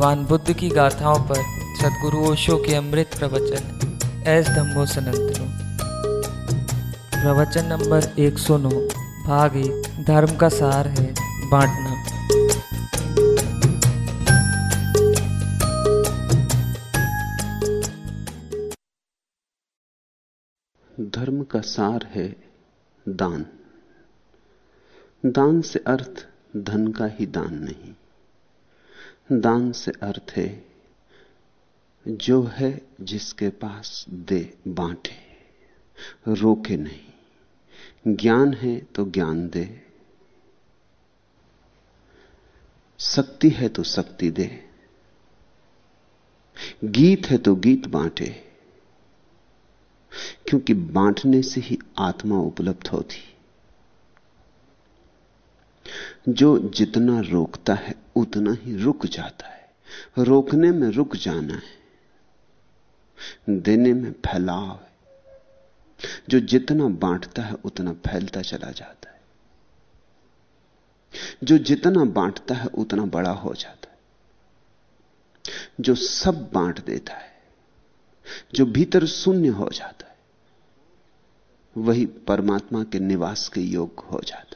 भगवान बुद्ध की गाथाओं पर सदगुरु ओशो के अमृत प्रवचन, एस धम्मो सनंतनो। प्रवचन नंबर 109 भाग एक, धर्म का सार है बांटना। धर्म का सार है दान। दान से अर्थ धन का ही दान नहीं। दान से अर्थ है, जो है जिसके पास दे बांटे, रोके नहीं। ज्ञान है तो ज्ञान दे, शक्ति है तो शक्ति दे, गीत है तो गीत बांटे, क्योंकि बांटने से ही आत्मा उपलब्ध होती। जो जितना रोकता है, उतना ही रुक जाता है। रोकने में रुक जाना है। देने में फैलाव है। जो जितना बांटता है, उतना फैलता चला जाता है। जो जितना बांटता है, उतना बड़ा हो जाता है। जो सब बांट देता है, जो भीतर शून्य हो जाता है, वही परमात्मा के निवास के योग हो जाता है।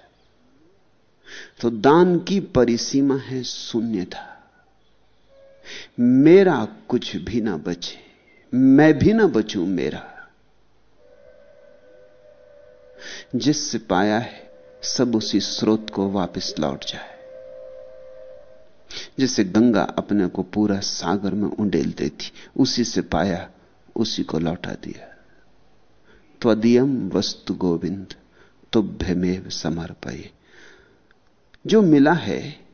तो दान की परिसीमा है शून्यता। मेरा कुछ भी ना बचे, मैं भी ना बचूं मेरा। जिससे पाया है, सब उसी स्रोत को वापस लौट जाए। जैसे गंगा अपने को पूरा सागर में उंडेल देती, उसी से पाया, उसी को लौटा दिया। त्वदीयम वस्तु गोविंद, तुभ्यमेव समर्पय। जो मिला है,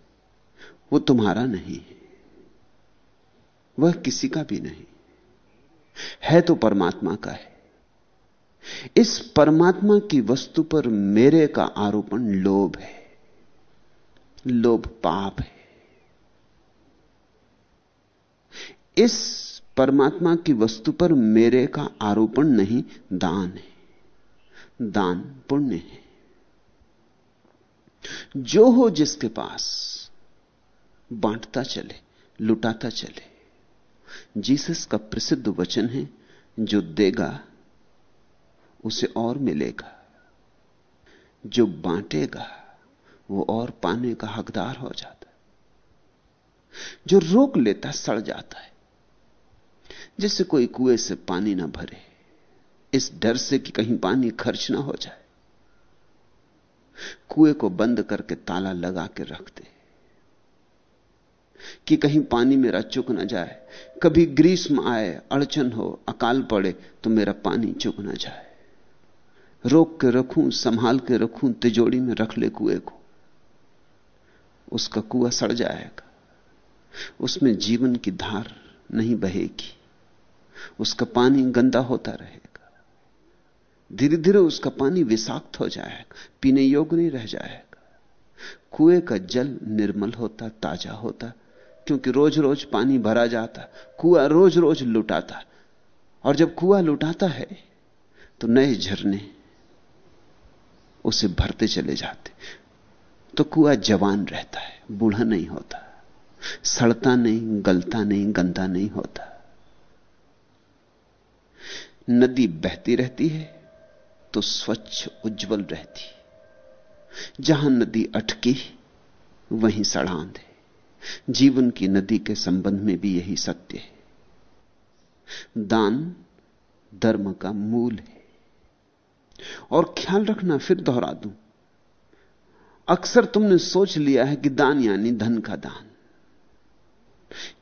वो तुम्हारा नहीं वह किसी का भी नहीं। है तो परमात्मा का है। इस परमात्मा की वस्तु पर मेरे का आरोपण लोभ है। लोभ पाप है। इस परमात्मा की वस्तु पर मेरे का आरोपण नहीं, दान है। दान पुण्य है। जो हो जिसके पास, बांटता चले, लुटाता चले। जीसस का प्रसिद्ध वचन है, जो देगा, उसे और मिलेगा। जो बांटेगा, वो और पाने का हकदार हो जाता है। जो रोक लेता, सड़ जाता है। जैसे कोई कुएँ से पानी ना भरे, इस डर से कि कहीं पानी खर्च ना हो जाए। कुएँ को बंद करके ताला लगा के रखते कि कहीं पानी मेरा चुक ना जाए, कभी ग्रीष्म आए, अड़चन हो, अकाल पड़े तो मेरा पानी चुक ना जाए। रोक के रखूँ, संभाल के रखूँ तिजोड़ी में रख ले कुएँ को। उसका कुआ सड़ जाएगा। उसमें जीवन की धार नहीं बहेगी। उसका पानी गंदा होता रहेगा। धीरे धीरे उसका पानी विषाक्त हो जाएगा, पीने योग्य नहीं रह जाएगा। कुएँ का जल निर्मल होता, ताज़ा होता, क्योंकि रोज रोज पानी भरा जाता, कुआ रोज रोज लुटाता। और जब कुआ लुटाता है तो नए झरने उसे भरते चले जाते। तो कुआ जवान रहता है, बूढ़ा नहीं होता। सड़ता नहीं, गलता नहीं, गंदा नहीं होता। नदी बहती रहती है तो स्वच्छ उज्जवल रहती। जहाँ नदी अटकी, वहीं सड़ांध है। जीवन की नदी के संबंध में भी यही सत्य है। दान धर्म का मूल है। और ख्याल रखना, फिर दोहरा दूँ। अक्सर तुमने सोच लिया है कि दान यानी धन का दान।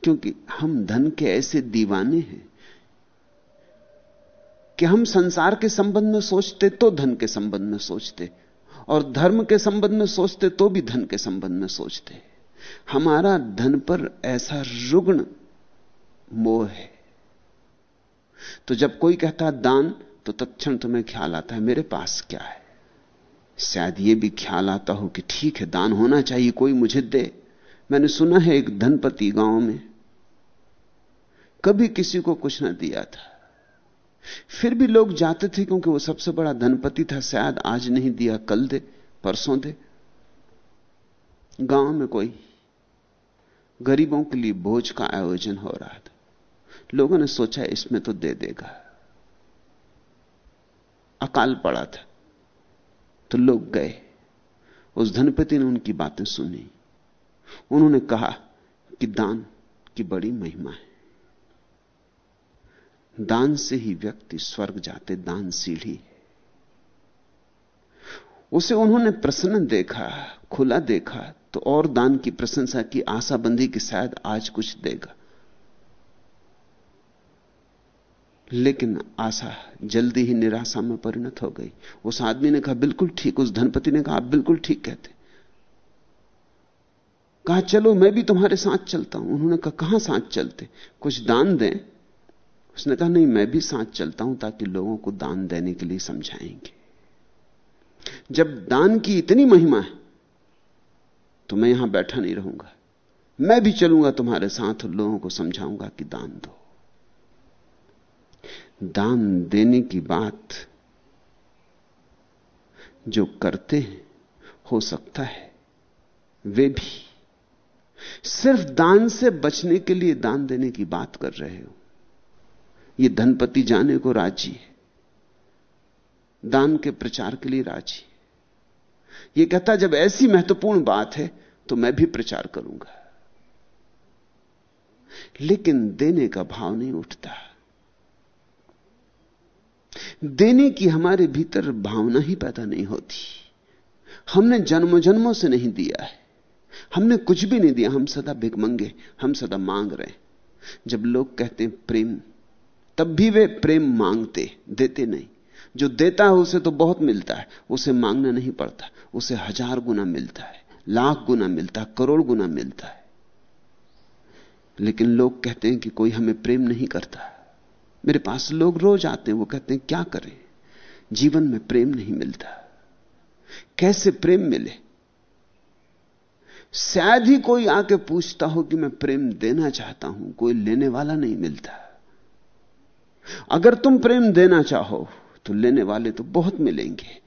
क्योंकि हम धन के ऐसे दीवाने हैं कि हम संसार के संबंध में सोचते तो धन के संबंध में सोचते, और धर्म के संबंध में सोचते तो भी धन के संबंध में सोचते। हमारा धन पर ऐसा रुग्ण मोह है। तो जब कोई कहता दान तो तत्क्षण तुम्हें ख्याल आता है, मेरे पास क्या है? शायद यह भी ख्याल आता हो कि ठीक है, दान होना चाहिए, कोई मुझे दे। मैंने सुना है एक धनपति गाँव में, कभी किसी को कुछ ना दिया था। फिर भी लोग जाते थे क्योंकि वो सबसे बड़ा धनपति था, शायद आज नहीं दिया, कल दे, परसों दे। गाँव में कोई गरीबों के लिए भोज का आयोजन हो रहा था। लोगों ने सोचा, इसमें तो दे देगा। अकाल पड़ा था। तो लोग गए। उस धनपति ने उनकी बातें सुनी। उन्होंने कहा कि दान की बड़ी महिमा है। दान से ही व्यक्ति स्वर्ग जाते दान सीढ़ी उसे उन्होंने प्रसन्न देखा, खुला देखा तो और दान की प्रशंसा की आशा बंदी कि शायद आज कुछ देगा। लेकिन आशा जल्दी ही निराशा में परिणत हो गई। उस आदमी ने कहा, बिल्कुल ठीक। उस धनपति ने कहा, आप बिल्कुल ठीक कहते कहा, चलो, मैं भी तुम्हारे साथ चलता हूँ। उन्होंने कहा, कहाँ साथ चलते? कुछ दान दें? उसने कहा, नहीं, मैं भी साथ चलता हूँ ताकि लोगों को दान देने के लिए समझाएँगे। जब दान की इतनी महिमा है तो मैं यहाँ बैठा नहीं रहूँगा। मैं भी चलूँगा तुम्हारे साथ लोगों को समझाऊँगा कि दान दो। दान देने की बात जो करते हैं, हो सकता है, वे भी सिर्फ़ दान से बचने के लिए दान देने की बात कर रहे हो। ये धनपति जाने को राज़ी है। दान के प्रचार के लिए राज़ी ये कहता जब ऐसी महत्वपूर्ण बात है तो मैं भी प्रचार करूँगा। लेकिन देने का भाव नहीं उठता। देने की हमारे भीतर भावना ही पैदा नहीं होती। हमने जन्म जन्मों से नहीं दिया है। हमने कुछ भी नहीं दिया, हम सदा भिकमंगे हम सदा मांग रहे हैं। जब लोग कहते हैं, प्रेम तब भी वे प्रेम मांगते, देते नहीं। जो देता है उसे तो बहुत मिलता है, उसे मांगना नहीं पड़ता। उसे हज़ार गुना मिलता है, लाख गुना मिलता है, करोड़ गुना मिलता है। लेकिन लोग कहते हैं कि कोई हमें प्रेम नहीं करता। मेरे पास लोग रोज आते हैं, वो कहते हैं, क्या करें? जीवन में प्रेम नहीं मिलता। कैसे प्रेम मिले? शायद ही कोई आके पूछता हो कि मैं प्रेम देना चाहता हूँ, कोई लेने वाला नहीं मिलता। अगर तुम प्रेम देना चाहो तो लेने वाले तो बहुत मिलेंगे,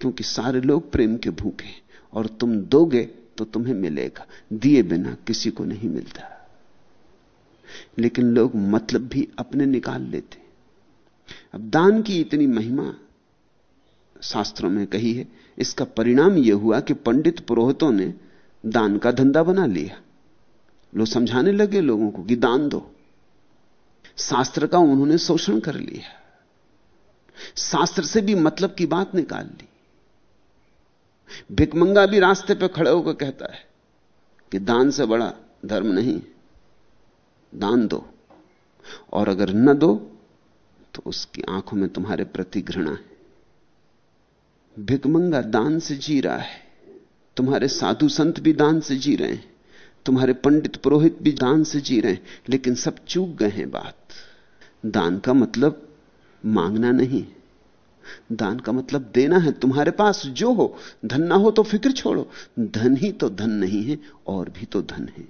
क्योंकि सारे लोग प्रेम के भूखे और तुम दोगे तो तुम्हें मिलेगा। दिए बिना किसी को नहीं मिलता। लेकिन लोग मतलब भी अपने निकाल लेते अब दान की इतनी महिमा शास्त्रों में कही है, इसका परिणाम यह हुआ कि पंडित पुरोहितों ने दान का धंधा बना लिया। लोग समझाने लगे लोगों को कि दान दो। शास्त्र का उन्होंने शोषण कर लिया। शास्त्र से भी मतलब की बात निकाल ली। भिकमंगा भी रास्ते पर खड़े होकर कहता है कि दान से बड़ा धर्म नहीं, दान दो। और अगर न दो तो उसकी आँखों में तुम्हारे प्रति घृणा है। भिकमंगा दान से जी रहा है, तुम्हारे साधु संत भी दान से जी रहे हैं। तुम्हारे पंडित पुरोहित भी दान से जी रहे हैं, लेकिन सब चूक गए हैं बात। दान का मतलब मांगना नहीं। दान का मतलब देना है तुम्हारे पास, जो हो, धन ना हो तो फ़िक्र छोड़ो। धन ही तो धन नहीं है, और भी तो धन है।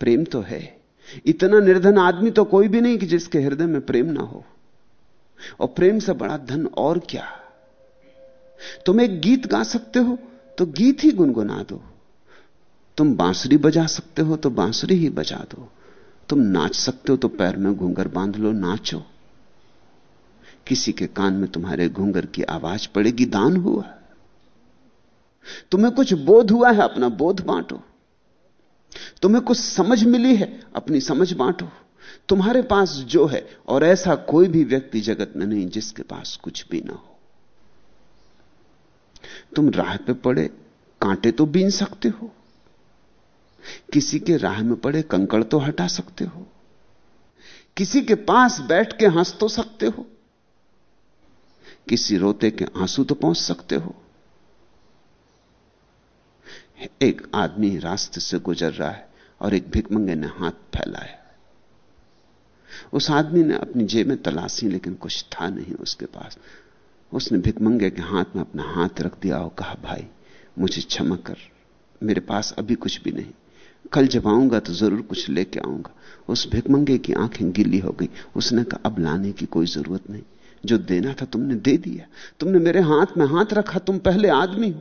प्रेम तो है। इतना निर्धन आदमी तो कोई भी नहीं कि जिसके हृदय में प्रेम ना हो। और प्रेम से बड़ा धन और क्या? तुम एक गीत गा सकते हो तो गीत ही गुनगुना दो। तुम बांसुरी बजा सकते हो तो बांसुरी ही बजा दो। तुम नाच सकते हो तो पैर में घूंगर बाँध लो, नाचो। किसी के कान में तुम्हारे घूंगर की आवाज़ पड़ेगी, दान हुआ। तुम्हें कुछ बोध हुआ है, अपना बोध बांटो। तुम्हें कुछ समझ मिली है, अपनी समझ बांटो। तुम्हारे पास जो है, और ऐसा कोई भी व्यक्ति जगत में नहीं जिसके पास कुछ भी ना हो। तुम राह पे पड़े, कांटे तो बीन सकते हो। किसी के राह में पड़े कंकड़ तो हटा सकते हो। किसी के पास बैठ के हंस तो सकते हो। किसी रोते के आँसू तो पहुँच सकते हो। एक आदमी रास्ते से गुजर रहा है और एक भिकमंगे ने हाथ फैलाया। उस आदमी ने अपनी जेब में तलाशी, लेकिन कुछ था नहीं उसके पास। उसने भिकमंगे के हाथ में अपना हाथ रख दिया और कहा, भाई, मुझे क्षमा कर, मेरे पास अभी कुछ भी नहीं। कल जब आऊँगा तो ज़रूर कुछ लेके आऊँगा। उस भिकमंगे की आँखें गिल्ली हो गई। उसने कहा, अब लाने की कोई ज़रूरत नहीं। जो देना था तुमने दे दिया। तुमने मेरे हाथ में हाथ रखा, तुम पहले आदमी हो।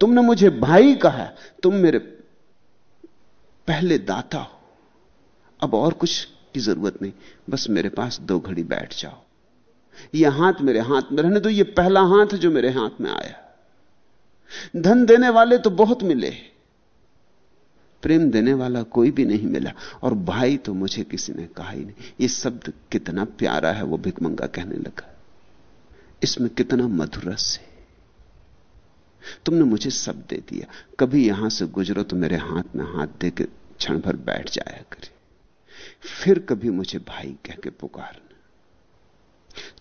तुमने मुझे भाई कहा, तुम मेरे पहले दाता हो। अब और कुछ की ज़रूरत नहीं। बस मेरे पास दो घड़ी बैठ जाओ। यह हाथ मेरे हाथ में रहने दो। यह पहला हाथ जो मेरे हाथ में आया। धन देने वाले तो बहुत मिले प्रेम देने वाला कोई भी नहीं मिला। और भाई तो मुझे किसी ने कहा ही नहीं। ये शब्द कितना प्यारा है, वो भिकमंगा कहने लगा। इसमें कितना मधुर रस है। तुमने मुझे सब दे दिया। कभी यहाँ से गुजरो तो मेरे हाथ में हाथ दे के क्षण भर बैठ जाया करे। फिर कभी मुझे भाई कह के पुकारना।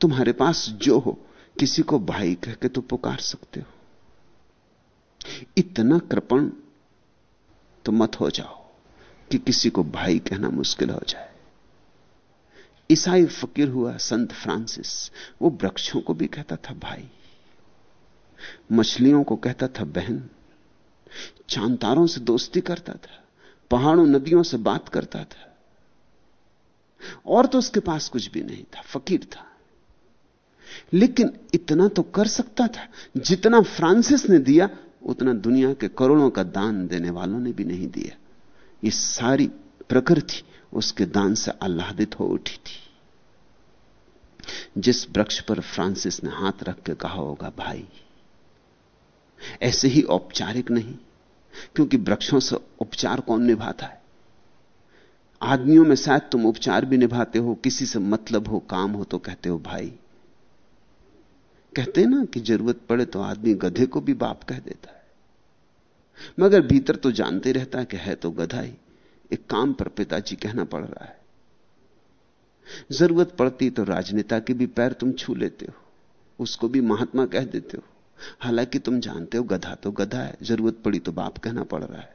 तुम्हारे पास जो हो, किसी को भाई कह के तो पुकार सकते हो। इतना कृपण तो मत हो जाओ कि किसी को भाई कहना मुश्किल हो जाए। ईसाई फकीर हुआ संत फ्रांसिस, वो वृक्षों को भी कहता था भाई, मछलियों को कहता था बहन, चांतारों से दोस्ती करता था, पहाड़ों नदियों से बात करता था। और तो उसके पास कुछ भी नहीं था, फकीर था। लेकिन इतना तो कर सकता था जितना फ्रांसिस ने दिया उतना दुनिया के करोड़ों का दान देने वालों ने भी नहीं दिया। ये सारी प्रकृति उसके दान से आह्लादित हो उठी थी। जिस वृक्ष पर फ्रांसिस ने हाथ रख के कहा होगा, भाई, ऐसे ही औपचारिक नहीं, क्योंकि वृक्षों से उपचार कौन निभाता है? आदमियों में शायद तुम उपचार भी निभाते हो, किसी से मतलब हो, काम हो तो कहते हो, भाई कहते ना कि ज़रूरत पड़े तो आदमी गधे को भी बाप कह देता है। मगर भीतर तो जानते रहता है कि है तो गधा ही। एक काम पर पिताजी कहना पड़ रहा है। ज़रूरत पड़ती तो राजनेता के भी पैर तुम छू लेते हो। उसको भी महात्मा कह देते हो। हालाँकि तुम जानते हो गधा तो गधा है, ज़रूरत पड़ी तो बाप कहना पड़ रहा है।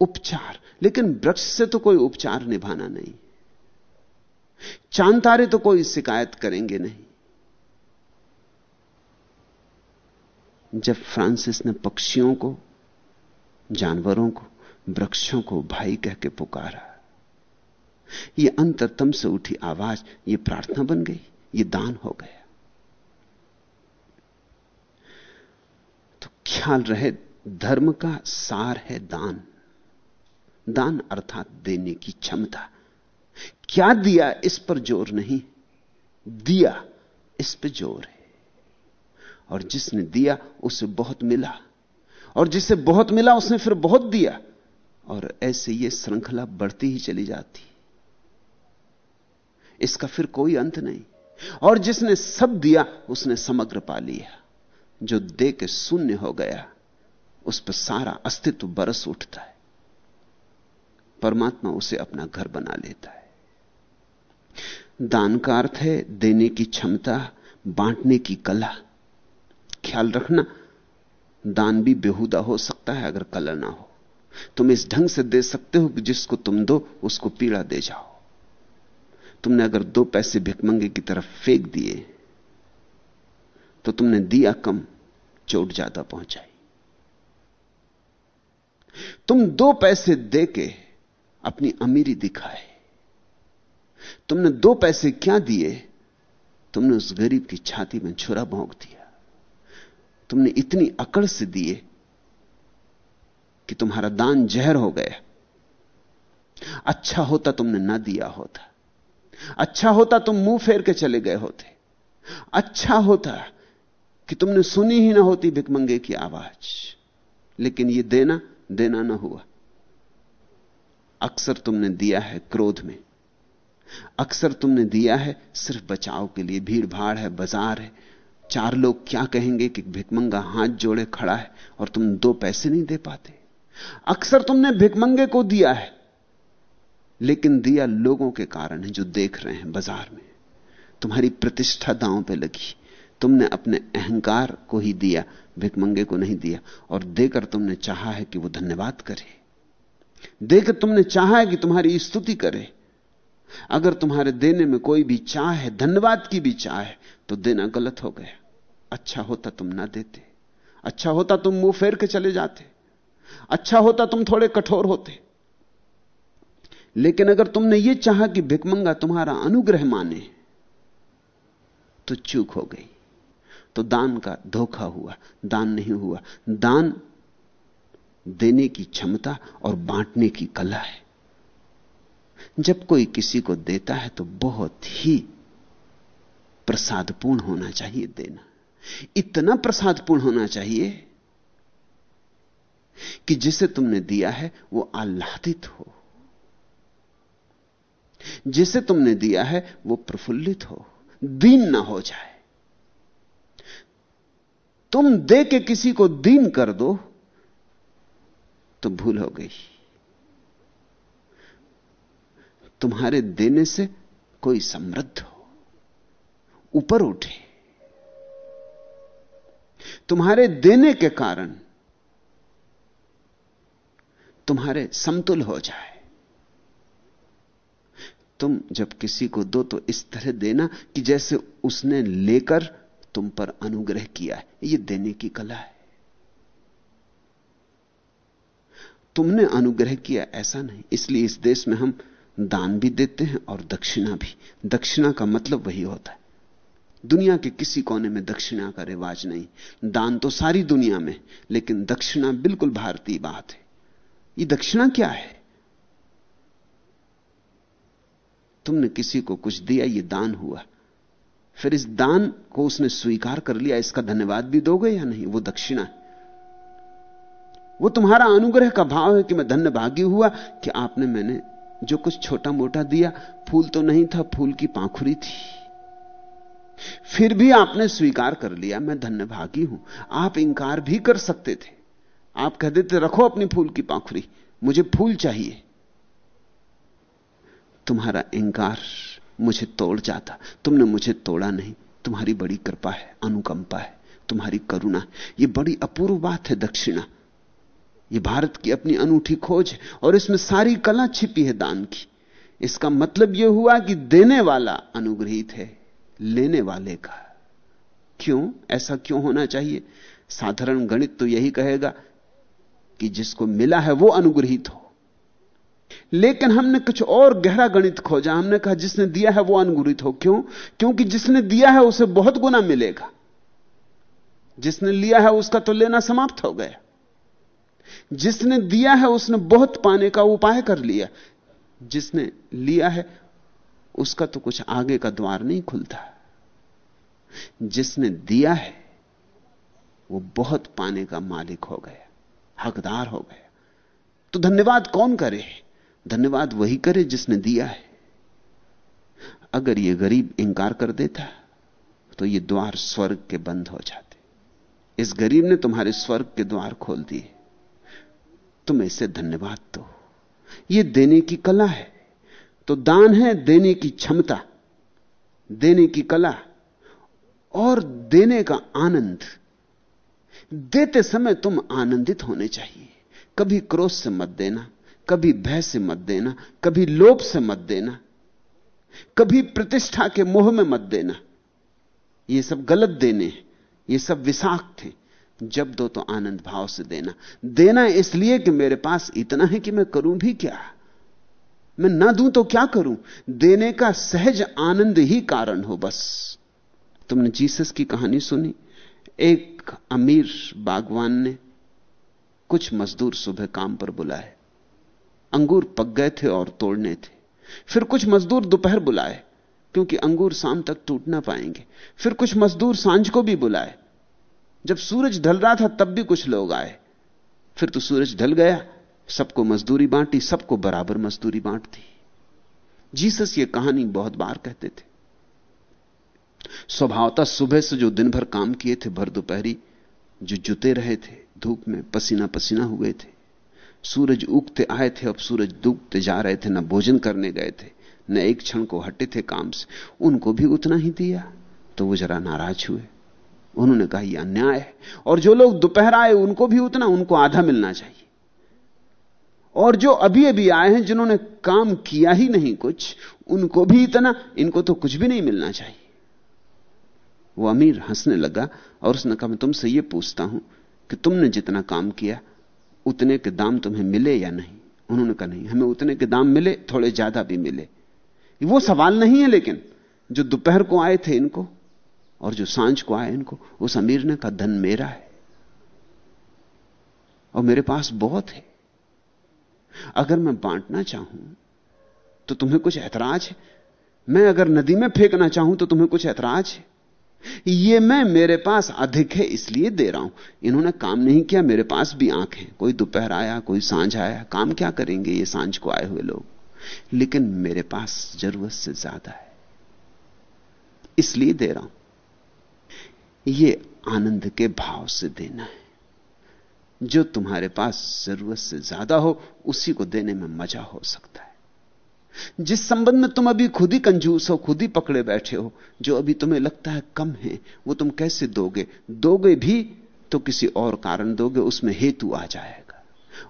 उपचार, लेकिन वृक्ष से तो कोई उपचार निभाना नहीं। चाँद तारे तो कोई शिकायत करेंगे नहीं। जब फ्रांसिस ने पक्षियों को, जानवरों को, वृक्षों को भाई कह के पुकारा यह अंतरतम से उठी आवाज़ यह प्रार्थना बन गई यह दान हो गया। तो ख्याल रहे, धर्म का सार है दान। दान अर्थात देने की क्षमता। क्या दिया इस पर ज़ोर नहीं? दिया इस पर ज़ोर है। और जिसने दिया, उसे बहुत मिला। और जिसे बहुत मिला, उसने फिर बहुत दिया। और ऐसे ये श्रृंखला बढ़ती ही चली जाती। इसका फिर कोई अंत नहीं। और जिसने सब दिया, उसने समग्र पा लिया। जो दे के शून्य हो गया, उस पर सारा अस्तित्व बरस उठता है। परमात्मा उसे अपना घर बना लेता है। दान का अर्थ है देने की क्षमता, बांटने की कला। ख्याल रखना, दान भी बेहुदा हो सकता है अगर कलर ना हो। तुम इस ढंग से दे सकते हो कि जिसको तुम दो, उसको पीड़ा दे जाओ। तुमने अगर दो पैसे भिकमंगे की तरफ़ फेंक दिए तो तुमने दिया कम, चोट ज़्यादा पहुंचाई। तुम दो पैसे दे के अपनी अमीरी दिखाए। तुमने दो पैसे क्या दिए, तुमने उस गरीब की छाती में छुरा भोंक दिया। तुमने इतनी अकड़ से दिए कि तुम्हारा दान जहर हो गया। अच्छा होता तुमने ना दिया होता। अच्छा होता तुम मुँह फेर के चले गए होते। अच्छा होता कि तुमने सुनी ही ना होती भिकमंगे की आवाज़। लेकिन यह देना देना ना हुआ। अक्सर तुमने दिया है क्रोध में। अक्सर तुमने दिया है सिर्फ़ बचाव के लिए। भीड़ भाड़ है, बाज़ार है चार लोग क्या कहेंगे कि भिकमंगा हाथ जोड़े खड़ा है और तुम दो पैसे नहीं दे पाते। अक्सर तुमने भिकमंगे को दिया है, लेकिन दिया लोगों के कारण है जो देख रहे हैं बाज़ार में। तुम्हारी प्रतिष्ठा दांव पे लगी। तुमने अपने अहंकार को ही दिया, भिकमंगे को नहीं दिया, और देकर तुमने चाहा है कि वो धन्यवाद करे। देकर तुमने चाहा है कि तुम्हारी स्तुति करे। अगर तुम्हारे देने में कोई भी चाह है, धन्यवाद की भी चाह है तो देना गलत हो गया अच्छा होता तुम ना देते। अच्छा होता तुम मुँह फेर के चले जाते। अच्छा होता तुम थोड़े कठोर होते। लेकिन अगर तुमने यह चाहा कि भिकमंगा तुम्हारा अनुग्रह माने तो चूक हो गई। तो दान का धोखा हुआ, दान नहीं हुआ। दान देने की क्षमता और बांटने की कला है। जब कोई किसी को देता है तो बहुत ही प्रसादपूर्ण होना चाहिए देना। इतना प्रसादपूर्ण होना चाहिए कि जिसे तुमने दिया है, वो आह्लादित हो। जिसे तुमने दिया है, वो प्रफुल्लित हो। दीन ना हो जाए। तुम दे के किसी को दीन कर दो तो भूल हो गई। तुम्हारे देने से कोई समृद्ध हो। ऊपर उठे। तुम्हारे देने के कारण तुम्हारे समतुल हो जाए। तुम जब किसी को दो तो इस तरह देना कि जैसे उसने लेकर तुम पर अनुग्रह किया है यह देने की कला है। तुमने अनुग्रह किया, ऐसा नहीं। इसलिए इस देश में हम दान भी देते हैं और दक्षिणा भी। दक्षिणा का मतलब वही होता है। दुनिया के किसी कोने में दक्षिणा का रिवाज नहीं। दान तो सारी दुनिया में, लेकिन दक्षिणा बिल्कुल भारतीय बात है। ये दक्षिणा क्या है? तुमने किसी को कुछ दिया, ये दान हुआ। फिर इस दान को उसने स्वीकार कर लिया, इसका धन्यवाद भी दोगे या नहीं? वो दक्षिणा वो तुम्हारा अनुग्रह का भाव है कि मैं धन्य भागी हुआ, कि आपने मैंने जो कुछ छोटा मोटा दिया, फूल तो नहीं था, फूल की पाखुरी थी। फिर भी आपने स्वीकार कर लिया, मैं धन्य भागी हूँ। आप इंकार भी कर सकते थे। आप कह देते, रखो अपनी फूल की पाखुरी मुझे फूल चाहिए। तुम्हारा इंकार मुझे तोड़ जाता। तुमने मुझे तोड़ा नहीं। तुम्हारी बड़ी कृपा है, अनुकंपा है, तुम्हारी करुणा यह बड़ी अपूर्व बात है, दक्षिणा। यह भारत की अपनी अनूठी खोज है, और इसमें सारी कला छिपी है दान की। इसका मतलब यह हुआ कि देने वाला अनुग्रहित है। लेने वाले का। क्यों? ऐसा क्यों होना चाहिए? साधारण गणित तो यही कहेगा कि जिसको मिला है वो अनुग्रहित हो। लेकिन हमने कुछ और गहरा गणित खोजा। हमने कहा, जिसने दिया है वो अनुग्रहित हो। क्यों? क्योंकि जिसने दिया है उसे बहुत गुना मिलेगा। जिसने लिया है उसका तो लेना समाप्त हो गया। जिसने दिया है उसने बहुत पाने का उपाय कर लिया। जिसने लिया है उसका तो कुछ आगे का द्वार नहीं खुलता। जिसने दिया है, वो बहुत पाने का मालिक हो गया, हकदार हो गया। तो धन्यवाद कौन करे? धन्यवाद वही करे जिसने दिया है। अगर यह गरीब इंकार कर देता तो ये द्वार स्वर्ग के बंद हो जाते। इस गरीब ने तुम्हारे स्वर्ग के द्वार खोल दिए। तुम इसे धन्यवाद दो। ये देने की कला है। तो दान है देने की क्षमता, देने की कला और देने का आनंद। देते समय तुम आनंदित होने चाहिए। कभी क्रोध से मत देना, कभी भय से मत देना, कभी लोभ से मत देना, कभी प्रतिष्ठा के मोह में मत देना। ये सब गलत देने ये सब विषाक्त थे जब दो तो आनंद भाव से देना। देना इसलिए कि मेरे पास इतना है कि मैं करूँ भी क्या? मैं ना दूँ तो क्या करूँ? देने का सहज आनंद ही कारण हो बस। तुमने जीसस की कहानी सुनी? एक अमीर बागवान ने कुछ मजदूर सुबह काम पर बुलाए। अंगूर पक गए थे और तोड़ने थे। फिर कुछ मजदूर दोपहर बुलाए, क्योंकि अंगूर शाम तक टूट ना पाएँगे। फिर कुछ मजदूर साँझ को भी बुलाए। जब सूरज ढल रहा था, तब भी कुछ लोग आए। फिर तो सूरज ढल गया। सबको मजदूरी बांटी, सबको बराबर मजदूरी बांट दी जीसस ये कहानी बहुत बार कहते थे। स्वभावता सुबह से जो दिन भर काम किए थे, भर दोपहरी जो जुते रहे थे, धूप में पसीना पसीना हुए थे। सूरज उगते आए थे, अब सूरज डूबते जा रहे थे, न भोजन करने गए थे, न एक क्षण को हटे थे काम से। उनको भी उतना ही दिया तो वो जरा नाराज़ हुए। उन्होंने कहा, यह अन्याय है। और जो लोग दोपहर आए, उनको भी उतना, उनको आधा मिलना चाहिए। और जो अभी अभी आए हैं, जिन्होंने काम किया ही नहीं कुछ, उनको भी इतना, इनको तो कुछ भी नहीं मिलना चाहिए। वो अमीर हंसने लगा और उसने कहा, मैं तुमसे यह पूछता हूँ कि तुमने जितना काम किया, उतने के दाम तुम्हें मिले या नहीं? उन्होंने कहा, नहीं, हमें उतने के दाम मिले, थोड़े ज़्यादा भी मिले। वो सवाल नहीं है, लेकिन जो दोपहर को आए थे इनको, और जो साँझ को आए इनको, उस अमीर ने कहा, धन मेरा है और मेरे पास बहुत है। अगर मैं बांटना चाहूँ तो तुम्हें कुछ ऐतराज है। मैं अगर नदी में फेंकना चाहूँ तो तुम्हें कुछ ऐतराज है। ये मैं मेरे पास अधिक है, इसलिए दे रहा हूँ। इन्होंने काम नहीं किया, मेरे पास भी आँख है। कोई दोपहर आया, कोई साँझ आया, काम क्या करेंगे ये साँझ को आए हुए लोग? लेकिन मेरे पास ज़रूरत से ज़्यादा है। इसलिए दे रहा हूँ। ये आनंद के भाव से देना है। जो तुम्हारे पास ज़रूरत से ज़्यादा हो, उसी को देने में मज़ा हो सकता है। जिस संबंध में तुम अभी खुद ही कंजूस हो, खुद ही पकड़े बैठे हो, जो अभी तुम्हें लगता है कम है, वो तुम कैसे दोगे? दोगे भी तो किसी और कारण दोगे, उसमें हेतु आ जाएगा।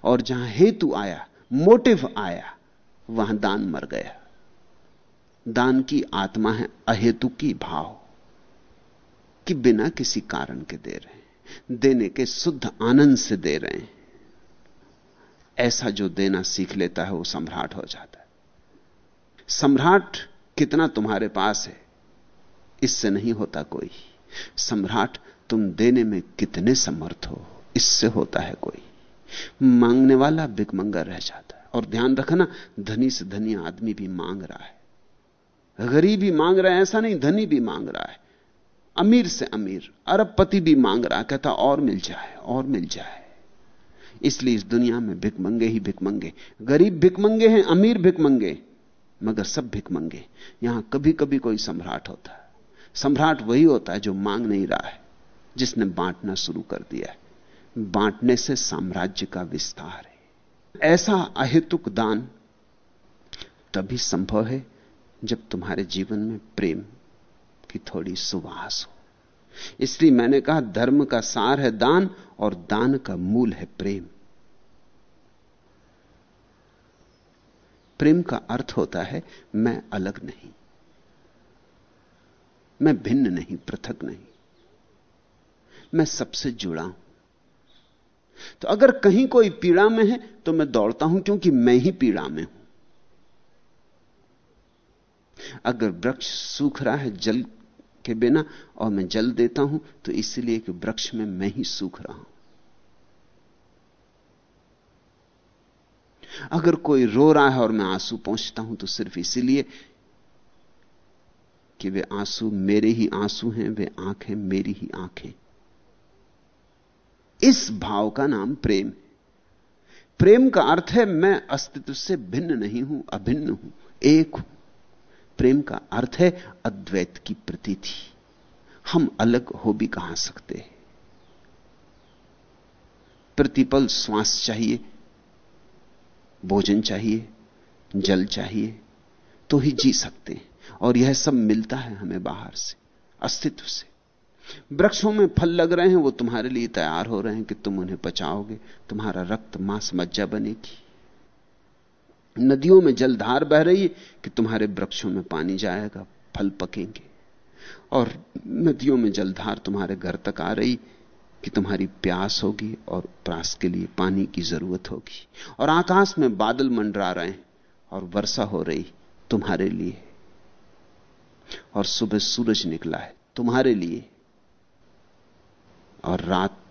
और जहाँ हेतु आया, मोटिव आया, वहाँ दान मर गया। दान की आत्मा है अहेतु की भाव, कि बिना किसी कारण के दे रहे देने के शुद्ध आनंद से दे रहे हैं। ऐसा जो देना सीख लेता है, वो सम्राट हो जाता है। सम्राट कितना तुम्हारे पास है, इससे नहीं होता कोई। सम्राट, तुम देने में कितने समर्थ हो, इससे होता है कोई। मांगने वाला भिकमंगा रह जाता है। और ध्यान रखना, धनी से धनी आदमी भी मांग रहा है। गरीब भी मांग रहा है, ऐसा नहीं, धनी भी मांग रहा है। अमीर से अमीर। अरबपति भी मांग रहा, कहता, और मिल जाए, और मिल जाए। इसलिए इस दुनिया में भिकमंगे ही भिकमंगे। गरीब भिकमंगे हैं, अमीर भिकमंगे, मगर सब भिकमंगे। यहाँ कभी कभी कोई सम्राट होता है। सम्राट वही होता है जो मांग नहीं रहा है, जिसने बांटना शुरू कर दिया है। बांटने से साम्राज्य का विस्तार है। ऐसा अहेतुक दान तभी संभव है जब तुम्हारे जीवन में प्रेम की थोड़ी सुवास हो। इसलिए मैंने कहा, धर्म का सार है दान और दान का मूल है प्रेम। प्रेम का अर्थ होता है, मैं अलग नहीं। मैं भिन्न नहीं, पृथक नहीं। मैं सबसे जुड़ा हूँ। तो अगर कहीं कोई पीड़ा में है तो मैं दौड़ता हूँ, क्योंकि मैं ही पीड़ा में हूँ। अगर वृक्ष सूख रहा है, जल के बिना और मैं जल देता हूँ तो इसलिए कि वृक्ष में मैं ही सूख रहा हूँ। अगर कोई रो रहा है और मैं आँसू पहुँचता हूँ तो सिर्फ़ इसीलिए कि वे आँसू मेरे ही आँसू हैं, वे आँखें मेरी ही आँखें। इस भाव का नाम प्रेम। प्रेम का अर्थ है मैं अस्तित्व से भिन्न नहीं हूँ, अभिन्न हूँ, एक हूँ। प्रेम का अर्थ है अद्वैत की प्रतीति। हम अलग हो भी कहाँ सकते हैं? प्रतिपल श्वास चाहिए, भोजन चाहिए, जल चाहिए तो ही जी सकते हैं। और यह सब मिलता है हमें बाहर से, अस्तित्व से। वृक्षों में फल लग रहे हैं, वो तुम्हारे लिए तैयार हो रहे हैं कि तुम उन्हें बचाओगे तुम्हारा रक्त मांस मज्जा बनेगी। नदियों में जलधार बह रही है कि तुम्हारे वृक्षों में पानी जाएगा, फल पकेंगे। और नदियों में जलधार तुम्हारे घर तक आ रही कि तुम्हारी प्यास होगी और प्यास के लिए पानी की ज़रूरत होगी। और आकाश में बादल मंडरा रहे हैं और वर्षा हो रही तुम्हारे लिए। और सुबह सूरज निकला है तुम्हारे लिए। और रात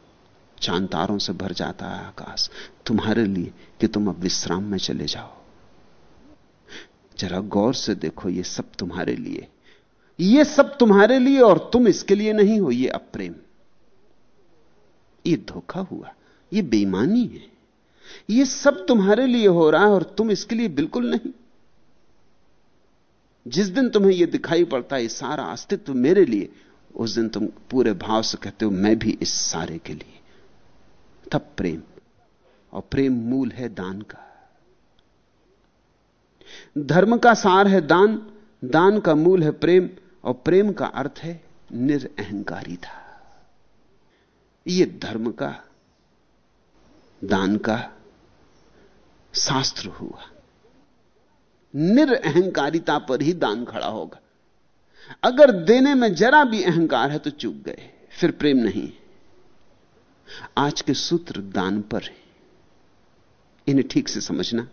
चाँद तारों से भर जाता है आकाश तुम्हारे लिए कि तुम अब विश्राम में चले जाओ। जरा गौर से देखो ये सब तुम्हारे लिए। ये सब तुम्हारे लिए और तुम इसके लिए नहीं हो, ये अप्रेम। ये धोखा हुआ, ये बेईमानी है। ये सब तुम्हारे लिए हो रहा है और तुम इसके लिए बिल्कुल नहीं। जिस दिन तुम्हें यह दिखाई पड़ता है सारा अस्तित्व मेरे लिए, उस दिन तुम पूरे भाव से कहते हो, मैं भी इस सारे के लिए। तब प्रेम, और प्रेम मूल है दान का। धर्म का सार है दान दान का मूल है प्रेम, और प्रेम का अर्थ है निरअहंकारिता यह धर्म का, दान का शास्त्र हुआ। निरअहकारिता पर ही दान खड़ा होगा। अगर देने में जरा भी अहंकार है तो चूक गए, फिर प्रेम नहीं। आज के सूत्र दान पर है। इन्हें ठीक से समझना।